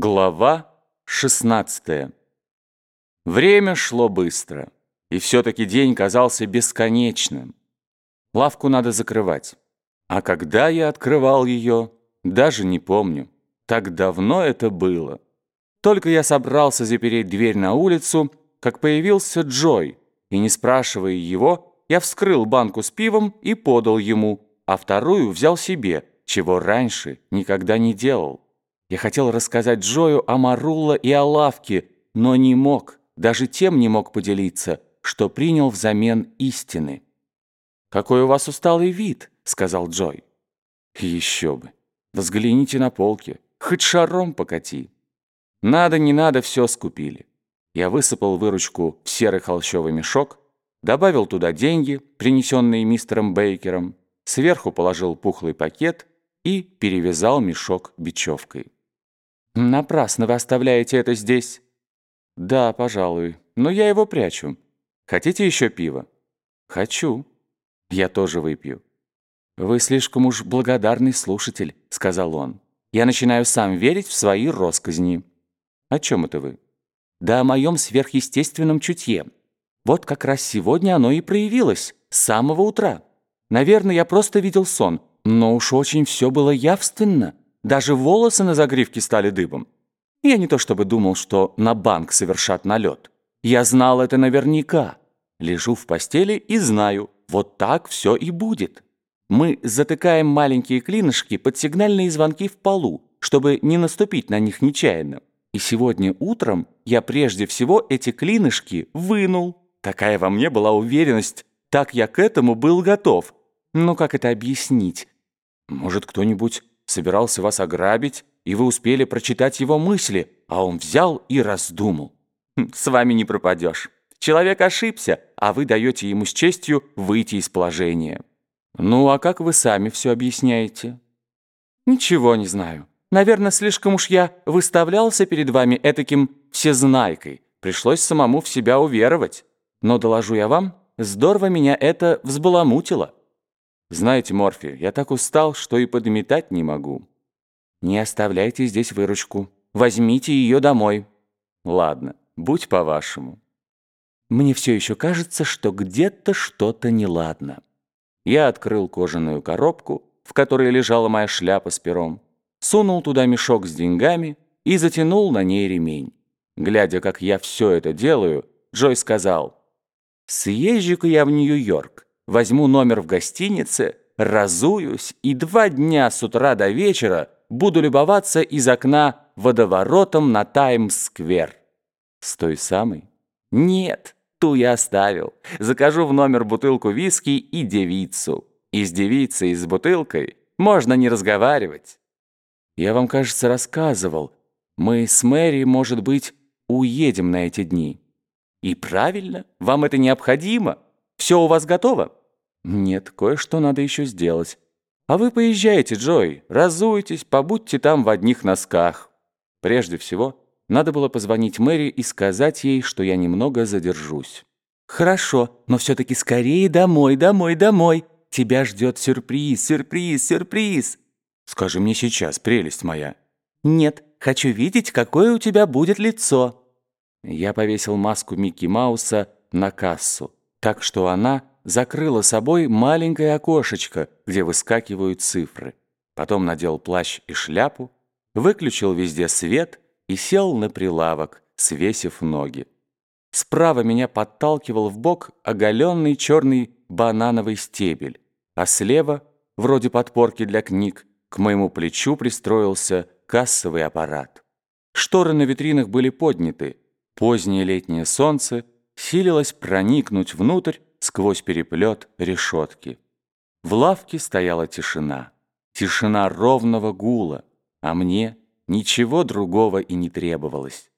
Глава 16 Время шло быстро, и все-таки день казался бесконечным. Лавку надо закрывать. А когда я открывал ее, даже не помню. Так давно это было. Только я собрался запереть дверь на улицу, как появился Джой, и, не спрашивая его, я вскрыл банку с пивом и подал ему, а вторую взял себе, чего раньше никогда не делал. Я хотел рассказать Джою о Марулла и о лавке, но не мог, даже тем не мог поделиться, что принял взамен истины. «Какой у вас усталый вид», — сказал Джой. «Еще бы. Взгляните на полки. Хоть шаром покати». Надо, не надо, все скупили. Я высыпал выручку в серый холщовый мешок, добавил туда деньги, принесенные мистером Бейкером, сверху положил пухлый пакет и перевязал мешок бечевкой. «Напрасно вы оставляете это здесь». «Да, пожалуй, но я его прячу. Хотите еще пива?» «Хочу. Я тоже выпью». «Вы слишком уж благодарный слушатель», — сказал он. «Я начинаю сам верить в свои росказни». «О чем это вы?» «Да о моем сверхъестественном чутье. Вот как раз сегодня оно и проявилось, с самого утра. Наверное, я просто видел сон, но уж очень все было явственно». Даже волосы на загривке стали дыбом. Я не то чтобы думал, что на банк совершат налет. Я знал это наверняка. Лежу в постели и знаю, вот так все и будет. Мы затыкаем маленькие клинышки под сигнальные звонки в полу, чтобы не наступить на них нечаянно. И сегодня утром я прежде всего эти клинышки вынул. Такая во мне была уверенность, так я к этому был готов. Но как это объяснить? Может, кто-нибудь собирался вас ограбить, и вы успели прочитать его мысли, а он взял и раздумал. Хм, с вами не пропадешь. Человек ошибся, а вы даете ему с честью выйти из положения. Ну, а как вы сами все объясняете? Ничего не знаю. Наверное, слишком уж я выставлялся перед вами этаким всезнайкой. Пришлось самому в себя уверовать. Но, доложу я вам, здорово меня это взбаламутило. Знаете, Морфи, я так устал, что и подметать не могу. Не оставляйте здесь выручку. Возьмите ее домой. Ладно, будь по-вашему. Мне все еще кажется, что где-то что-то неладно. Я открыл кожаную коробку, в которой лежала моя шляпа с пером, сунул туда мешок с деньгами и затянул на ней ремень. Глядя, как я все это делаю, Джой сказал, «Съезжу-ка я в Нью-Йорк возьму номер в гостинице, разуюсь и два дня с утра до вечера буду любоваться из окна водоворотом на Таймс-сквер. С той самой? Нет, ту я оставил. Закажу в номер бутылку виски и девицу. И с девицей, и с бутылкой можно не разговаривать. Я вам, кажется, рассказывал. Мы с Мэри, может быть, уедем на эти дни. И правильно, вам это необходимо. Все у вас готово? «Нет, кое-что надо еще сделать. А вы поезжайте, Джой, разуйтесь, побудьте там в одних носках». Прежде всего, надо было позвонить Мэри и сказать ей, что я немного задержусь. «Хорошо, но все-таки скорее домой, домой, домой. Тебя ждет сюрприз, сюрприз, сюрприз». «Скажи мне сейчас, прелесть моя». «Нет, хочу видеть, какое у тебя будет лицо». Я повесил маску Микки Мауса на кассу, так что она закрыла собой маленькое окошечко, где выскакивают цифры. Потом надел плащ и шляпу, выключил везде свет и сел на прилавок, свесив ноги. Справа меня подталкивал в бок оголенный черный банановый стебель, а слева, вроде подпорки для книг, к моему плечу пристроился кассовый аппарат. Шторы на витринах были подняты. Позднее летнее солнце силилось проникнуть внутрь сквозь переплет решетки. В лавке стояла тишина, тишина ровного гула, а мне ничего другого и не требовалось.